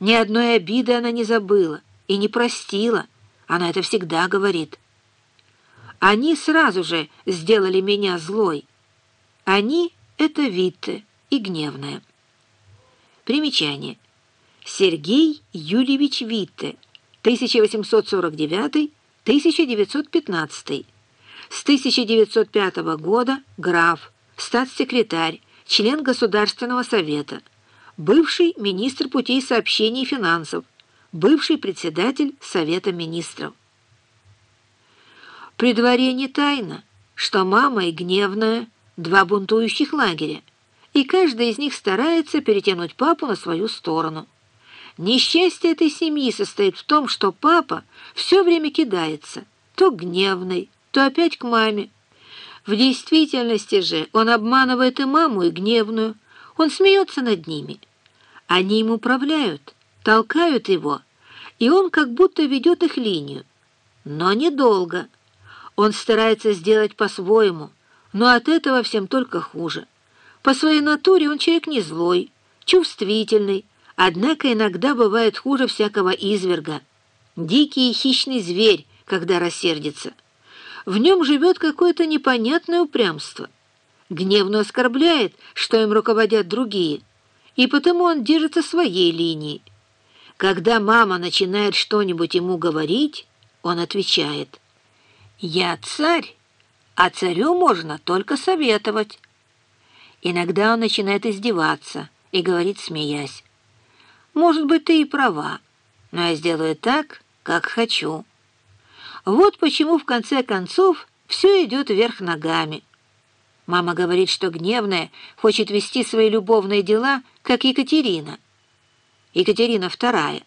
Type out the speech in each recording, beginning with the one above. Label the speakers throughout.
Speaker 1: Ни одной обиды она не забыла и не простила. Она это всегда говорит. Они сразу же сделали меня злой. Они — это Витте и гневная. Примечание. Сергей Юльевич Витте, 1849-1915. С 1905 года граф, статс-секретарь, член Государственного совета, бывший министр путей сообщений и финансов, бывший председатель Совета министров. При дворе не тайна, что мама и гневная – два бунтующих лагеря, и каждый из них старается перетянуть папу на свою сторону. Несчастье этой семьи состоит в том, что папа все время кидается, то гневный, то опять к маме. В действительности же он обманывает и маму, и гневную. Он смеется над ними. Они им управляют, толкают его, и он как будто ведет их линию. Но недолго. Он старается сделать по-своему, но от этого всем только хуже. По своей натуре он человек не злой, чувствительный, однако иногда бывает хуже всякого изверга. Дикий и хищный зверь, когда рассердится. В нем живет какое-то непонятное упрямство. Гневно оскорбляет, что им руководят другие, и потому он держится своей линии. Когда мама начинает что-нибудь ему говорить, он отвечает «Я царь, а царю можно только советовать». Иногда он начинает издеваться и говорит, смеясь, «Может быть, ты и права, но я сделаю так, как хочу». Вот почему, в конце концов, все идет вверх ногами. Мама говорит, что гневная хочет вести свои любовные дела, как Екатерина. Екатерина II.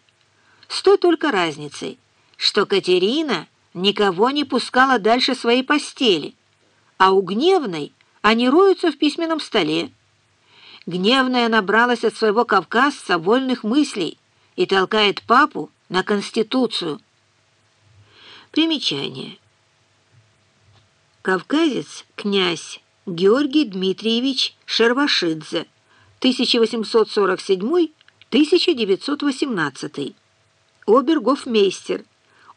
Speaker 1: С той только разницей, что Катерина никого не пускала дальше своей постели, а у гневной они роются в письменном столе. Гневная набралась от своего кавказца вольных мыслей и толкает папу на Конституцию – Примечание. Кавказец, князь Георгий Дмитриевич Шервашидзе, 1847-1918. Обергофмейстер,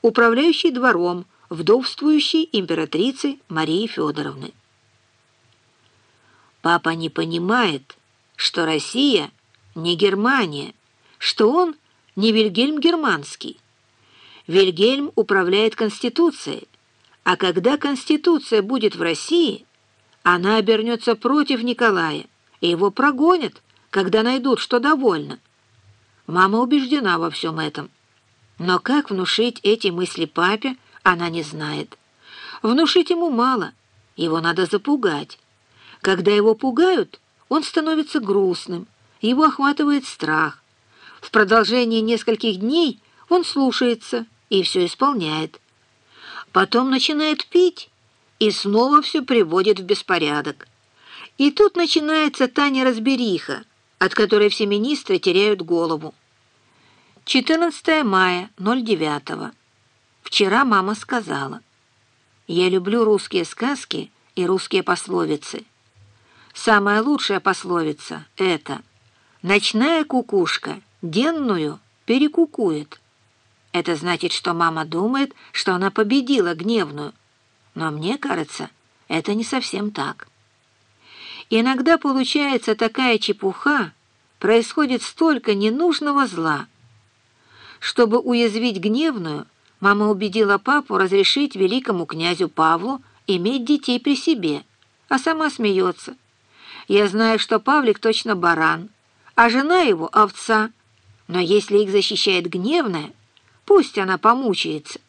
Speaker 1: управляющий двором вдовствующей императрицы Марии Федоровны. Папа не понимает, что Россия не Германия, что он не Вильгельм Германский, Вильгельм управляет Конституцией, а когда Конституция будет в России, она обернется против Николая, и его прогонят, когда найдут, что довольно. Мама убеждена во всем этом. Но как внушить эти мысли папе, она не знает. Внушить ему мало, его надо запугать. Когда его пугают, он становится грустным, его охватывает страх. В продолжении нескольких дней он слушается, и все исполняет. Потом начинает пить и снова все приводит в беспорядок. И тут начинается та неразбериха, от которой все министры теряют голову. 14 мая, 09. Вчера мама сказала, «Я люблю русские сказки и русские пословицы. Самая лучшая пословица — это «Ночная кукушка денную перекукует». Это значит, что мама думает, что она победила гневную. Но мне кажется, это не совсем так. Иногда получается такая чепуха, происходит столько ненужного зла. Чтобы уязвить гневную, мама убедила папу разрешить великому князю Павлу иметь детей при себе, а сама смеется. Я знаю, что Павлик точно баран, а жена его — овца, но если их защищает гневная — Пусть она помучается.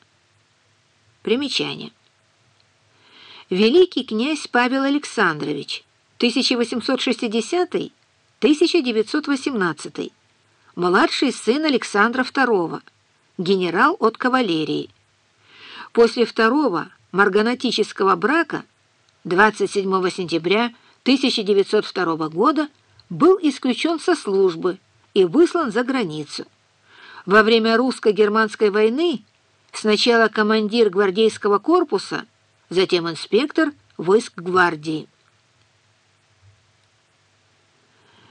Speaker 1: Примечание. Великий князь Павел Александрович, 1860-1918, младший сын Александра II, генерал от кавалерии. После второго марганатического брака 27 сентября 1902 года был исключен со службы и выслан за границу. Во время русско-германской войны сначала командир гвардейского корпуса, затем инспектор войск гвардии.